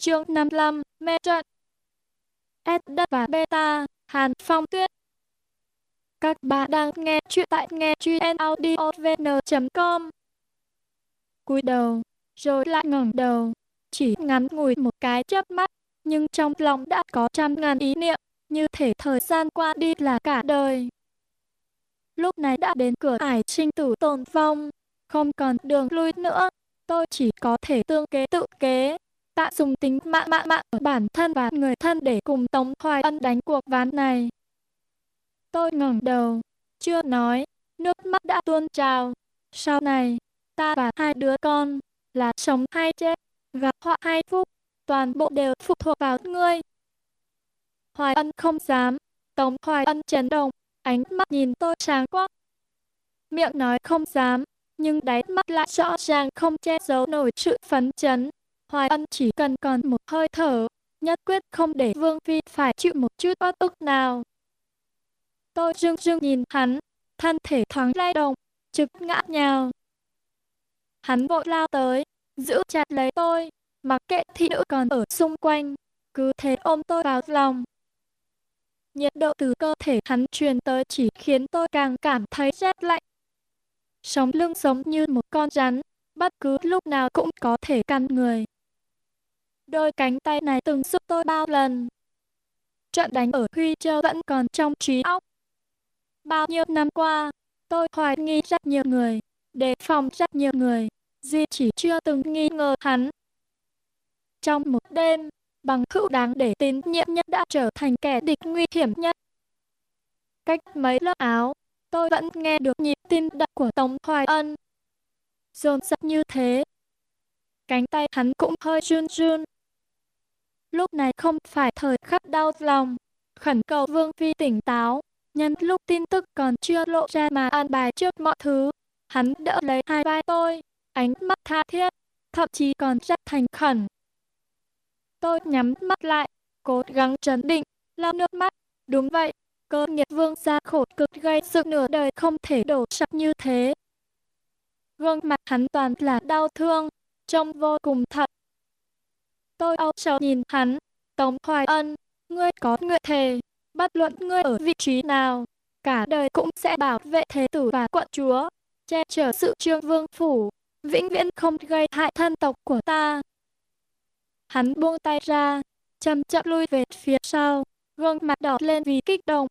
chương 55, mê trận. S đất và beta, Hàn Phong Tuyết. Các bạn đang nghe chuyện tại nghe chuyện audiovn.com. Cúi đầu, rồi lại ngẩng đầu, chỉ ngắn ngủi một cái chớp mắt, nhưng trong lòng đã có trăm ngàn ý niệm, như thể thời gian qua đi là cả đời. Lúc này đã đến cửa ải sinh tử tồn vong, không còn đường lui nữa, tôi chỉ có thể tương kế tự kế, tạ dùng tính mạng mạng mạng bản thân và người thân để cùng Tống Hoài Ân đánh cuộc ván này. Tôi ngẩng đầu, chưa nói, nước mắt đã tuôn trào. Sau này, ta và hai đứa con, là sống hay chết, gặp họa hay phúc, toàn bộ đều phụ thuộc vào ngươi. Hoài Ân không dám, Tống Hoài Ân chấn động, ánh mắt nhìn tôi sáng quắc. Miệng nói không dám, nhưng đáy mắt lại rõ ràng không che giấu nổi sự phấn chấn. Hoài Ân chỉ cần còn một hơi thở, nhất quyết không để Vương Phi phải chịu một chút uất ức nào. Tôi rưng rưng nhìn hắn, thân thể thoáng lay động, trực ngã nhào. Hắn vội lao tới, giữ chặt lấy tôi, mặc kệ thị nữ còn ở xung quanh, cứ thế ôm tôi vào lòng. Nhiệt độ từ cơ thể hắn truyền tới chỉ khiến tôi càng cảm thấy rét lạnh. Sống lưng giống như một con rắn, bất cứ lúc nào cũng có thể căn người. Đôi cánh tay này từng giúp tôi bao lần. Trận đánh ở Huy Châu vẫn còn trong trí óc. Bao nhiêu năm qua, tôi hoài nghi rất nhiều người, đề phòng rất nhiều người, duy chỉ chưa từng nghi ngờ hắn. Trong một đêm, bằng hữu đáng để tín nhiệm nhất đã trở thành kẻ địch nguy hiểm nhất. Cách mấy lớp áo, tôi vẫn nghe được nhịp tim đập của Tống Hoài Ân. Dồn dập như thế. Cánh tay hắn cũng hơi run run, Lúc này không phải thời khắc đau lòng, khẩn cầu Vương Phi tỉnh táo, nhân lúc tin tức còn chưa lộ ra mà an bài trước mọi thứ. Hắn đỡ lấy hai vai tôi, ánh mắt tha thiết, thậm chí còn rất thành khẩn. Tôi nhắm mắt lại, cố gắng trấn định, lau nước mắt. Đúng vậy, cơ nghiệp vương gia khổ cực gây sự nửa đời không thể đổ sập như thế. Gương mặt hắn toàn là đau thương, trông vô cùng thật. Tôi âu sầu nhìn hắn. Tống Hoài Ân, ngươi có nguyện thề, bất luận ngươi ở vị trí nào, cả đời cũng sẽ bảo vệ thế tử và quận chúa, che chở sự trương vương phủ, vĩnh viễn không gây hại thân tộc của ta. Hắn buông tay ra, chậm chậm lui về phía sau, gương mặt đỏ lên vì kích động.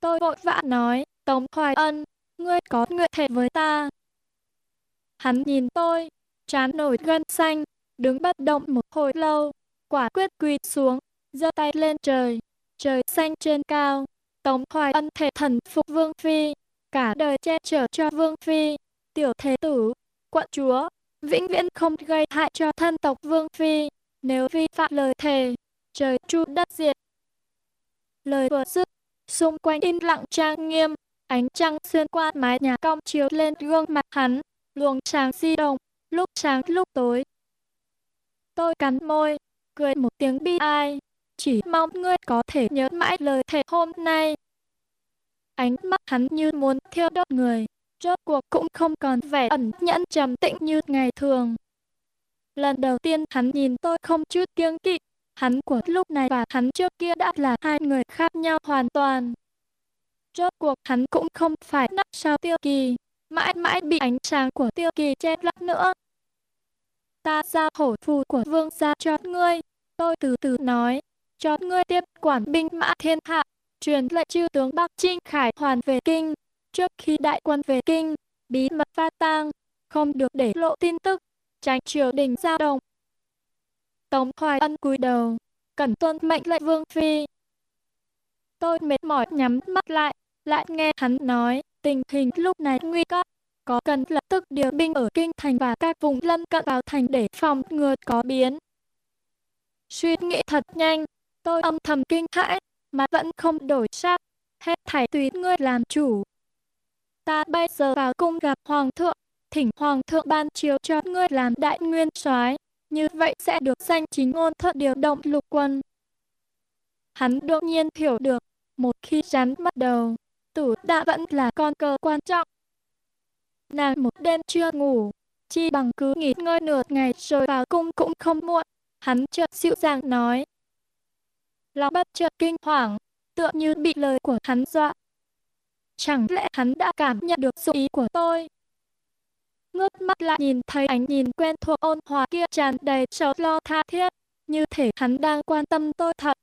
Tôi vội vã nói, Tống Hoài Ân, ngươi có nguyện thề với ta. Hắn nhìn tôi, trán nổi gân xanh, đứng bất động một hồi lâu, quả quyết quỳ xuống, giơ tay lên trời, trời xanh trên cao. Tống Hoài Ân thể thần phục Vương Phi, cả đời che chở cho Vương Phi, tiểu thế tử, quận chúa, vĩnh viễn không gây hại cho thân tộc Vương Phi, nếu vi phạm lời thề, trời chu đất diệt. Lời vừa dứt, xung quanh im lặng trang nghiêm, ánh trăng xuyên qua mái nhà cong chiếu lên gương mặt hắn, luồng sáng di động, lúc sáng lúc tối, Tôi cắn môi, cười một tiếng bi ai. Chỉ mong ngươi có thể nhớ mãi lời thề hôm nay. Ánh mắt hắn như muốn thiêu đốt người, rốt cuộc cũng không còn vẻ ẩn nhẫn trầm tĩnh như ngày thường. Lần đầu tiên hắn nhìn tôi không chút kiêng kỵ, hắn của lúc này và hắn trước kia đã là hai người khác nhau hoàn toàn. Rốt cuộc hắn cũng không phải nắp sao tiêu kỳ, mãi mãi bị ánh sáng của tiêu kỳ che lấp nữa ta giao hổ phù của vương gia cho ngươi. Tôi từ từ nói, cho ngươi tiếp quản binh mã thiên hạ, truyền lệnh chư tướng Bắc Trinh Khải hoàn về kinh. Trước khi đại quân về kinh, bí mật pha tang, không được để lộ tin tức, tránh triều đình giao động. Tống Hoài Ân cúi đầu, cẩn tuân mệnh lệnh vương phi. Tôi mệt mỏi nhắm mắt lại, lại nghe hắn nói, tình hình lúc này nguy cấp, có cần lập tức điều binh ở kinh thành và các vùng lân cận vào thành để phòng ngừa có biến. Suy nghĩ thật nhanh, tôi âm thầm kinh hãi, mà vẫn không đổi sắc, hết thảy tùy ngươi làm chủ. Ta bây giờ vào cung gặp hoàng thượng, thỉnh hoàng thượng ban chiếu cho ngươi làm đại nguyên soái, như vậy sẽ được danh chính ngôn thuận điều động lục quân. Hắn đột nhiên hiểu được, một khi rắn mất đầu, tử đã vẫn là con cờ quan trọng. Nàng một đêm chưa ngủ, chi bằng cứ nghỉ ngơi nửa ngày rồi vào cung cũng không muộn. hắn chợt dịu dàng nói. Lòng bất chợt kinh hoàng, tựa như bị lời của hắn dọa. Chẳng lẽ hắn đã cảm nhận được sự ý của tôi? Ngước mắt lại nhìn thấy ánh nhìn quen thuộc ôn hòa kia tràn đầy sầu lo tha thiết, như thể hắn đang quan tâm tôi thật.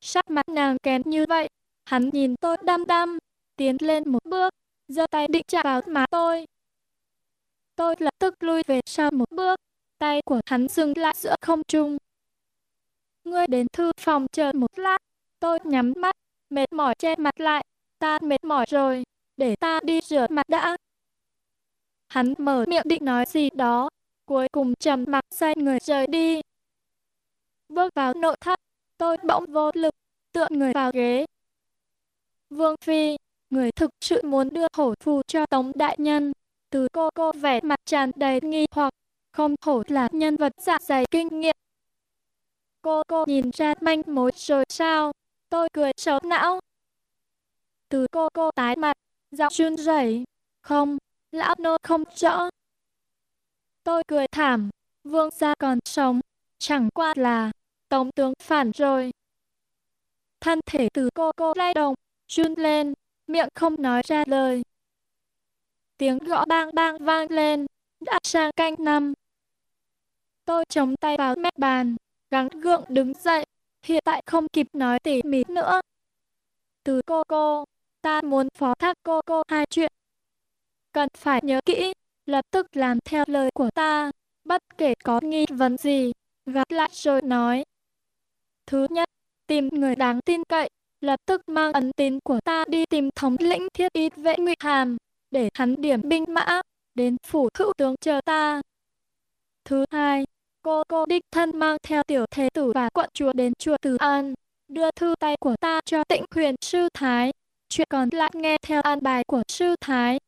Sắc mặt nàng kén như vậy, hắn nhìn tôi đăm đăm, tiến lên một bước, giơ tay định chạm vào má tôi. Tôi lập tức lui về sau một bước, tay của hắn dừng lại giữa không trung. Ngươi đến thư phòng chờ một lát, tôi nhắm mắt, mệt mỏi che mặt lại, ta mệt mỏi rồi, để ta đi rửa mặt đã. Hắn mở miệng định nói gì đó, cuối cùng trầm mặc xoay người rời đi. Bước vào nội thất, tôi bỗng vô lực, tựa người vào ghế. Vương Phi, người thực sự muốn đưa hổ phù cho Tống Đại Nhân. Từ cô cô vẻ mặt tràn đầy nghi hoặc, không hổ là nhân vật dạ dày kinh nghiệm. Cô cô nhìn ra manh mối rồi sao? Tôi cười xấu não. Từ cô cô tái mặt, giọng run rẩy. Không, lão nô không rõ. Tôi cười thảm, vương gia còn sống, chẳng qua là tống tướng phản rồi. Thân thể từ cô cô lay động, run lên, miệng không nói ra lời. Tiếng gõ bang bang vang lên, đã sang canh năm. Tôi chống tay vào mép bàn, gắng gượng đứng dậy, hiện tại không kịp nói tỉ mỉ nữa. Từ cô cô, ta muốn phó thác cô cô hai chuyện. Cần phải nhớ kỹ, lập tức làm theo lời của ta, bất kể có nghi vấn gì, gặp lại rồi nói. Thứ nhất, tìm người đáng tin cậy, lập tức mang ấn tín của ta đi tìm thống lĩnh thiết ít vệ ngụy hàm, để hắn điểm binh mã, đến phủ hữu tướng chờ ta. Thứ hai, cô cô đích thân mang theo tiểu thế tử và quận chúa đến chùa Từ An, đưa thư tay của ta cho tịnh huyền sư Thái, chuyện còn lại nghe theo an bài của sư Thái.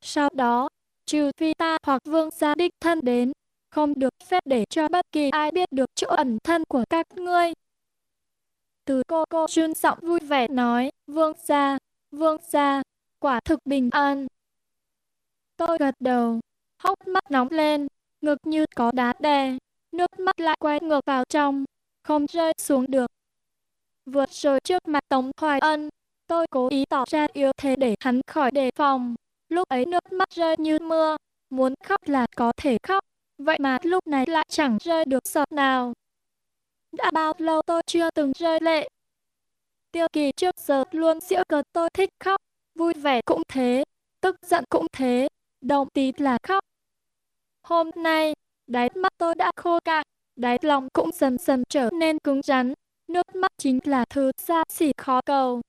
Sau đó, trừ phi ta hoặc vương gia đích thân đến, không được phép để cho bất kỳ ai biết được chỗ ẩn thân của các ngươi. Từ cô cô run giọng vui vẻ nói, vương gia, vương gia, quả thực bình an. Tôi gật đầu, hốc mắt nóng lên, ngực như có đá đè, nước mắt lại quay ngược vào trong, không rơi xuống được. Vượt rồi trước mặt Tống Hoài Ân, tôi cố ý tỏ ra yếu thế để hắn khỏi đề phòng. Lúc ấy nước mắt rơi như mưa, muốn khóc là có thể khóc, vậy mà lúc này lại chẳng rơi được giọt nào. Đã bao lâu tôi chưa từng rơi lệ. Tiêu kỳ trước giờ luôn giễu cợt tôi thích khóc, vui vẻ cũng thế, tức giận cũng thế, động tí là khóc. Hôm nay, đáy mắt tôi đã khô cạn, đáy lòng cũng dần dần trở nên cứng rắn, nước mắt chính là thứ xa xỉ khó cầu.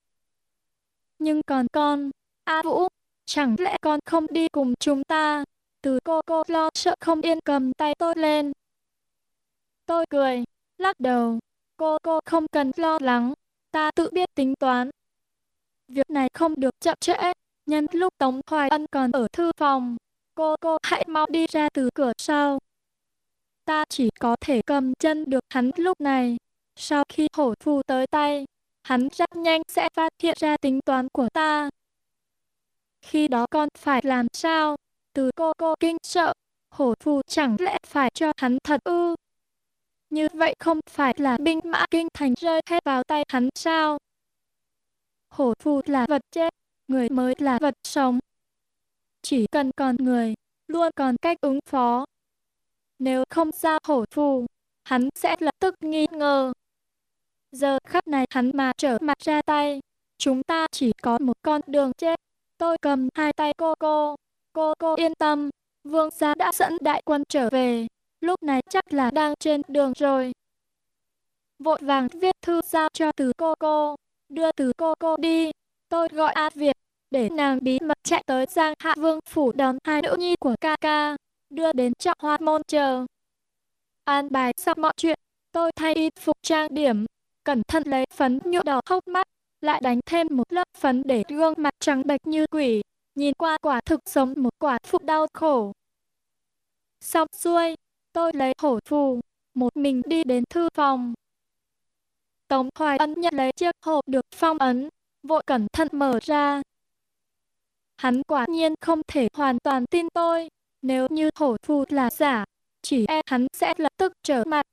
Nhưng còn con, A Vũ, chẳng lẽ con không đi cùng chúng ta? Từ cô cô lo sợ không yên cầm tay tôi lên. Tôi cười, lắc đầu, cô cô không cần lo lắng, ta tự biết tính toán. Việc này không được chậm trễ, nhân lúc Tống Hoài Ân còn ở thư phòng, cô cô hãy mau đi ra từ cửa sau. Ta chỉ có thể cầm chân được hắn lúc này. Sau khi hổ phù tới tay, hắn rất nhanh sẽ phát hiện ra tính toán của ta. Khi đó con phải làm sao? Từ cô cô kinh sợ, hổ phù chẳng lẽ phải cho hắn thật ư? Như vậy không phải là binh mã kinh thành rơi hết vào tay hắn sao? Hổ phù là vật chết, người mới là vật sống. Chỉ cần còn người, luôn còn cách ứng phó. Nếu không ra hổ phù, hắn sẽ lập tức nghi ngờ. Giờ khắc này hắn mà trở mặt ra tay, chúng ta chỉ có một con đường chết. Tôi cầm hai tay cô cô, cô cô yên tâm, vương gia đã dẫn đại quân trở về, lúc này chắc là đang trên đường rồi. Vội vàng viết thư giao cho từ cô cô, đưa từ cô cô đi. Tôi gọi A Việt, để nàng bí mật chạy tới Giang Hạ Vương phủ đón hai nữ nhi của ca ca, đưa đến trọng hoa môn chờ. An bài xong mọi chuyện, tôi thay y phục trang điểm, cẩn thận lấy phấn nhuộm đỏ hốc mắt, lại đánh thêm một lớp phấn để gương mặt trắng bệch như quỷ, nhìn qua quả thực giống một quả phụ đau khổ. Xong xuôi, tôi lấy hổ phù, một mình đi đến thư phòng. Tống Hoài Ân nhận lấy chiếc hộp được phong ấn, vội cẩn thận mở ra. Hắn quả nhiên không thể hoàn toàn tin tôi, nếu như hổ phù là giả, chỉ e hắn sẽ lập tức trở mặt.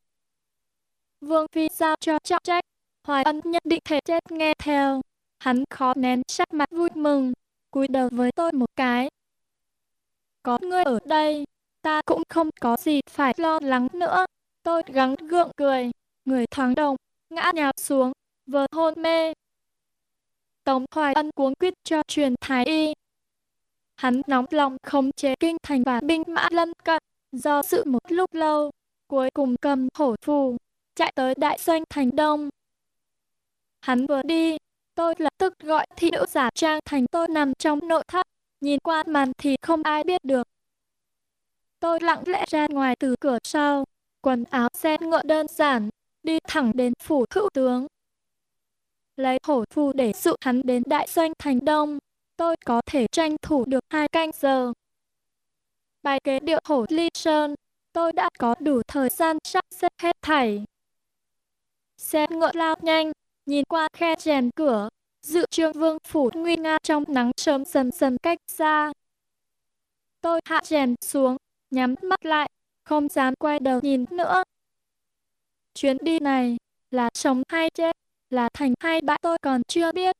Vương Phi giao cho trọng trách, Hoài Ân nhất định thể chết nghe theo. Hắn khó nén sắc mặt vui mừng, cúi đầu với tôi một cái. Có ngươi ở đây, ta cũng không có gì phải lo lắng nữa. Tôi gắng gượng cười, người thoáng động, ngã nhào xuống, vừa hôn mê. Tống Hoài Ân cuống quyết cho truyền thái y. Hắn nóng lòng khống chế kinh thành và binh mã lân cận, do sự một lúc lâu, cuối cùng cầm hổ phù, chạy tới đại doanh thành đông. Hắn vừa đi, tôi lập tức gọi thị nữ giả trang thành tôi nằm trong nội thất, nhìn qua màn thì không ai biết được. Tôi lặng lẽ ra ngoài từ cửa sau, quần áo xe ngựa đơn giản, đi thẳng đến phủ hữu tướng. Lấy hổ phù để dụ hắn đến đại doanh thành đông, tôi có thể tranh thủ được hai canh giờ. Bài kế điệu hổ ly sơn, tôi đã có đủ thời gian sắp xếp hết thảy. Xe ngựa lao nhanh, nhìn qua khe rèn cửa, dự trương vương phủ nguy nga trong nắng sớm dần dần cách xa. Tôi hạ rèn xuống, nhắm mắt lại, không dám quay đầu nhìn nữa. Chuyến đi này, là sống hay chết, là thành hay bại tôi còn chưa biết.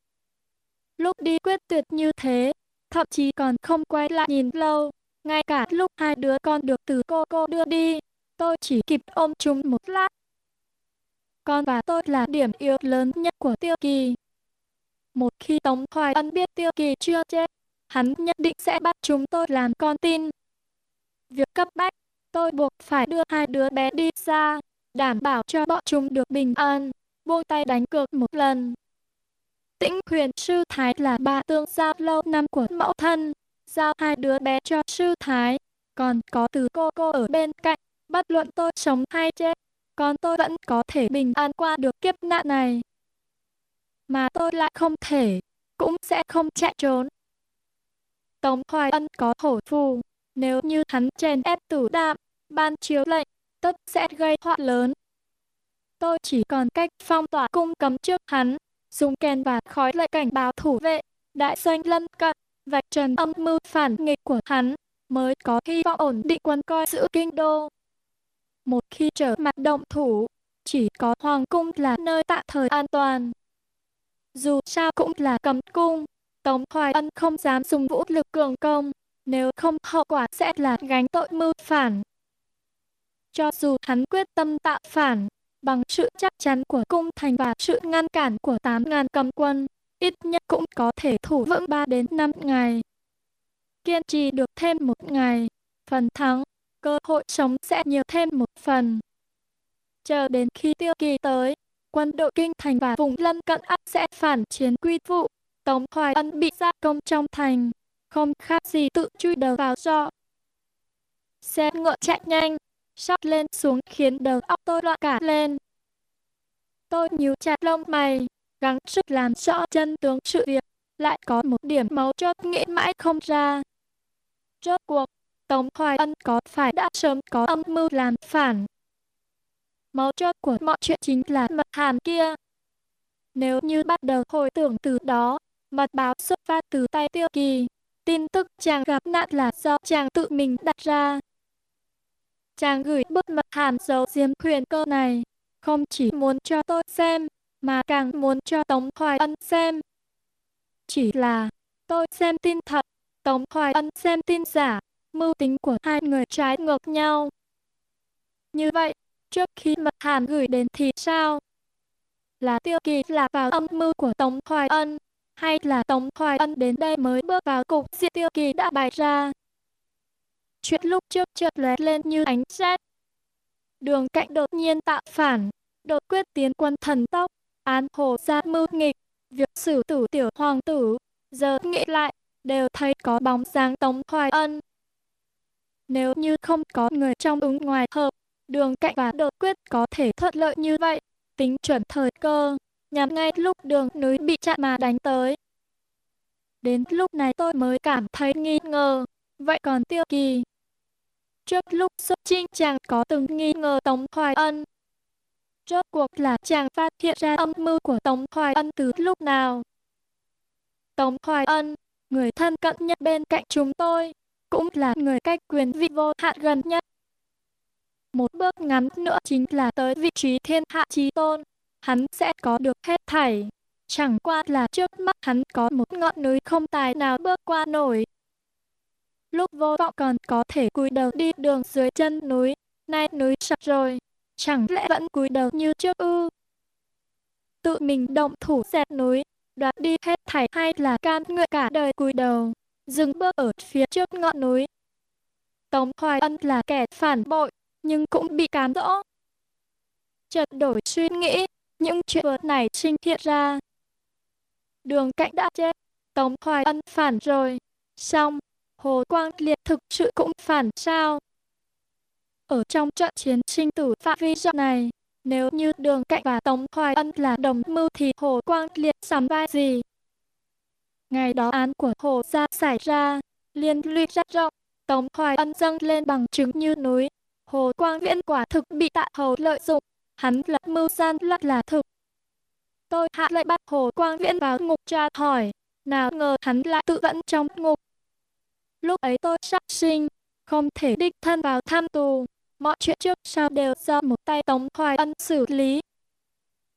Lúc đi quyết tuyệt như thế, thậm chí còn không quay lại nhìn lâu. Ngay cả lúc hai đứa con được từ cô cô đưa đi, tôi chỉ kịp ôm chúng một lát. Con và tôi là điểm yếu lớn nhất của Tiêu Kỳ. Một khi Tống Hoài Ân biết Tiêu Kỳ chưa chết, hắn nhất định sẽ bắt chúng tôi làm con tin. Việc cấp bách, tôi buộc phải đưa hai đứa bé đi xa, đảm bảo cho bọn chúng được bình an, buông tay đánh cược một lần. Tĩnh huyền sư thái là bà tương giao lâu năm của mẫu thân, giao hai đứa bé cho sư thái, còn có từ cô cô ở bên cạnh, bất luận tôi sống hay chết, con tôi vẫn có thể bình an qua được kiếp nạn này. Mà tôi lại không thể, cũng sẽ không chạy trốn. Tống Hoài Ân có hổ phù, nếu như hắn chèn ép tử đạm, ban chiếu lệnh, tất sẽ gây họa lớn. Tôi chỉ còn cách phong tỏa cung cấm trước hắn, dùng kèn và khói lệ cảnh báo thủ vệ, đại doanh lân cận, vạch trần âm mưu phản nghịch của hắn, mới có hy vọng ổn định quân coi giữ kinh đô. Một khi trở mặt động thủ, chỉ có hoàng cung là nơi tạm thời an toàn. Dù sao cũng là cấm cung, Tống Hoài Ân không dám dùng vũ lực cường công, nếu không hậu quả sẽ là gánh tội mưu phản. Cho dù hắn quyết tâm tạo phản, bằng sự chắc chắn của cung thành và sự ngăn cản của 8.000 cầm quân, ít nhất cũng có thể thủ vững 3 đến 5 ngày. Kiên trì được thêm một ngày, phần thắng, cơ hội sống sẽ nhiều thêm một phần. Chờ đến khi tiêu kỳ tới, quân đội kinh thành và vùng lân cận ắt sẽ phản chiến quy vụ. Tống Hoài Ân bị gia công trong thành, không khác gì tự chui đầu vào giọ. Xe ngựa chạy nhanh, sóc lên xuống khiến đầu óc tôi loạn cả lên. Tôi nhíu chặt lông mày, gắng sức làm rõ chân tướng sự việc, lại có một điểm máu chốt nghĩ mãi không ra. Rốt cuộc, Tống Hoài Ân có phải đã sớm có âm mưu làm phản? Máu chốt của mọi chuyện chính là mật hàm kia. Nếu như bắt đầu hồi tưởng từ đó, mật báo xuất phát từ tay tiêu kỳ, tin tức chàng gặp nạn là do chàng tự mình đặt ra. Chàng gửi bức mật hàm dấu diếm huyền cơ này, không chỉ muốn cho tôi xem, mà càng muốn cho Tống Hoài Ân xem. Chỉ là, tôi xem tin thật, Tống Hoài Ân xem tin giả, mưu tính của hai người trái ngược nhau. Như vậy, trước khi mật hàm gửi đến thì sao? Là tiêu kỳ là vào âm mưu của Tống Hoài Ân, hay là Tống Hoài Ân đến đây mới bước vào cục diện tiêu kỳ đã bày ra? Chuyện lúc trước chợt lóe lên như ánh xét. Đường cạnh đột nhiên tạo phản, đột quyết tiến quân thần tốc, án hồ ra mưu nghịch, việc xử tử tiểu hoàng tử, giờ nghĩ lại, đều thấy có bóng dáng Tống Hoài Ân. Nếu như không có người trong ứng ngoài hợp, đường cạnh và đột quyết có thể thuận lợi như vậy, tính chuẩn thời cơ, nhằm ngay lúc đường núi bị chặn mà đánh tới. Đến lúc này tôi mới cảm thấy nghi ngờ, vậy còn tiêu kỳ. Trước lúc xuất chinh chàng có từng nghi ngờ Tống Hoài Ân. Rốt cuộc là chàng phát hiện ra âm mưu của Tống Hoài Ân từ lúc nào. Tống Hoài Ân, người thân cận nhất bên cạnh chúng tôi, cũng là người cách quyền vị vô hạn gần nhất. một bước ngắn nữa chính là tới vị trí thiên hạ trí tôn. Hắn sẽ có được hết thảy. Chẳng qua là trước mắt hắn có một ngọn núi không tài nào bước qua nổi. Lúc vô vọng còn có thể cúi đầu đi đường dưới chân núi, nay núi sập rồi, chẳng lẽ vẫn cúi đầu như trước ư? Tự mình động thủ dẹp núi, đoạt đi hết thảy hay là can nguyện cả đời cúi đầu, dừng bước ở phía trước ngọn núi. Tống Hoài Ân là kẻ phản bội, nhưng cũng bị cám dỗ. Chợt đổi suy nghĩ, những chuyện vừa này sinh hiện ra. Đường cạnh đã chết, Tống Hoài Ân phản rồi, xong, Hồ Quang Liệt thực sự cũng phản sao. Ở trong trận chiến sinh tử phạm vi rộng này, nếu như đường cạnh và Tống Hoài Ân là đồng mưu thì Hồ Quang Liệt sắm vai gì? Ngày đó án của Hồ Gia xảy ra, liên lụy rất rộng, Tống Hoài Ân dâng lên bằng chứng như núi. Hồ Quang Viễn quả thực bị tạ hầu lợi dụng, hắn là mưu gian lận là thực. Tôi hạ lệnh bắt Hồ Quang Viễn vào ngục tra hỏi, nào ngờ hắn lại tự vẫn trong ngục. Lúc ấy tôi sắp sinh, không thể đích thân vào thăm tù, mọi chuyện trước sau đều do một tay Tống Hoài Ân xử lý.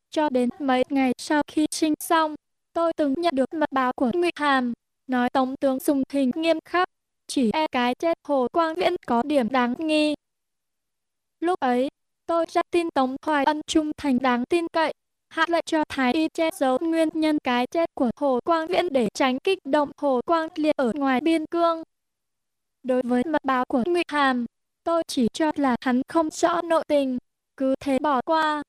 Cho đến mấy ngày sau khi sinh xong, tôi từng nhận được mật báo của Ngụy Hàm, nói Tống tướng dùng hình nghiêm khắc, chỉ e cái chết Hồ Quang Viễn có điểm đáng nghi. Lúc ấy, tôi rất tin Tống Hoài Ân trung thành đáng tin cậy, hạ lệnh cho Thái Y che giấu nguyên nhân cái chết của Hồ Quang Viễn để tránh kích động Hồ Quang Liệt ở ngoài biên cương. Đối với mật báo của Ngụy Hàm, tôi chỉ cho là hắn không rõ nội tình, cứ thế bỏ qua.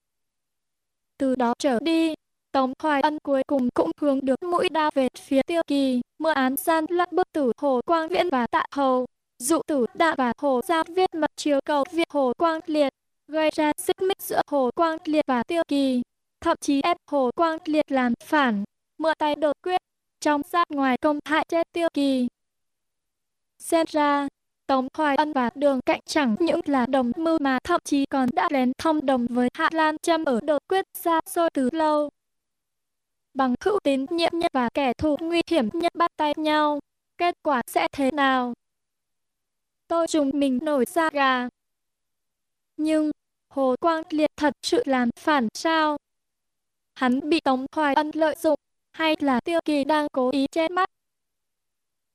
Từ đó trở đi, Tống Hoài Ân cuối cùng cũng hướng được mũi đao về phía Tiêu Kỳ, mưa án gian lận bức tử Hồ Quang Viễn và Tạ Hầu. Dụ tử đạ và Hồ Giao viết mật chiếu cầu việc Hồ Quang Liệt, gây ra xích mích giữa Hồ Quang Liệt và Tiêu Kỳ, thậm chí ép Hồ Quang Liệt làm phản, mượn tay đột quyết, trong ra ngoài công hại chết Tiêu Kỳ. Xem ra, Tống Hoài Ân và Đường Cạnh chẳng những là đồng mưu mà thậm chí còn đã lén thông đồng với Hạ Lan Trâm ở đột quyết xa xôi từ lâu bằng hữu tín nhiệm nhất và kẻ thù nguy hiểm nhất bắt tay nhau. Kết quả sẽ thế nào? Tôi trùng mình nổi da gà. Nhưng, Hồ Quang Liệt thật sự làm phản sao? Hắn bị Tống Hoài Ân lợi dụng, hay là Tiêu Kỳ đang cố ý che mắt?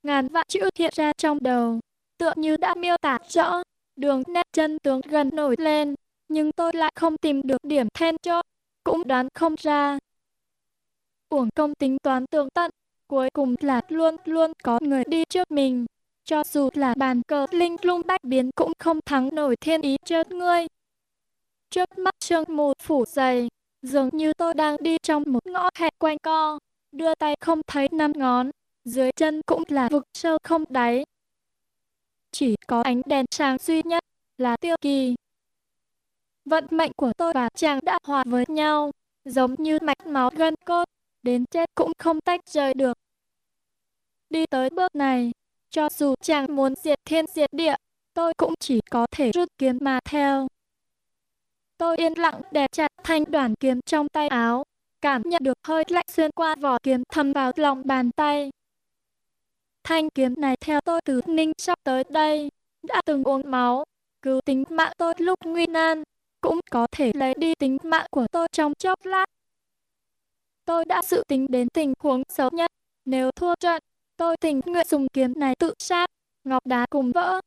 Ngàn vạn chữ hiện ra trong đầu, tựa như đã miêu tả rõ, đường nét chân tướng gần nổi lên, nhưng tôi lại không tìm được điểm then chốt, cũng đoán không ra uổng công tính toán tường tận, cuối cùng là luôn luôn có người đi trước mình. Cho dù là bàn cờ linh lung bách biến cũng không thắng nổi thiên ý chớt ngươi. Trước mắt sương mù phủ dày, dường như tôi đang đi trong một ngõ hẹp quanh co, đưa tay không thấy năm ngón, dưới chân cũng là vực sâu không đáy. Chỉ có ánh đèn sáng duy nhất là tiêu kỳ. Vận mệnh của tôi và chàng đã hòa với nhau, giống như mạch máu gân cốt, đến chết cũng không tách rời được. Đi tới bước này, cho dù chàng muốn diệt thiên diệt địa, tôi cũng chỉ có thể rút kiếm mà theo. Tôi yên lặng đè chặt thanh đoàn kiếm trong tay áo, cảm nhận được hơi lạnh xuyên qua vỏ kiếm thâm vào lòng bàn tay. Thanh kiếm này theo tôi từ Ninh sắp tới đây, đã từng uống máu, cứu tính mạng tôi lúc nguy nan, cũng có thể lấy đi tính mạng của tôi trong chốc lát. Tôi đã dự tính đến tình huống xấu nhất. Nếu thua trận, tôi tình nguyện dùng kiếm này tự sát. Ngọc đá cùng vỡ,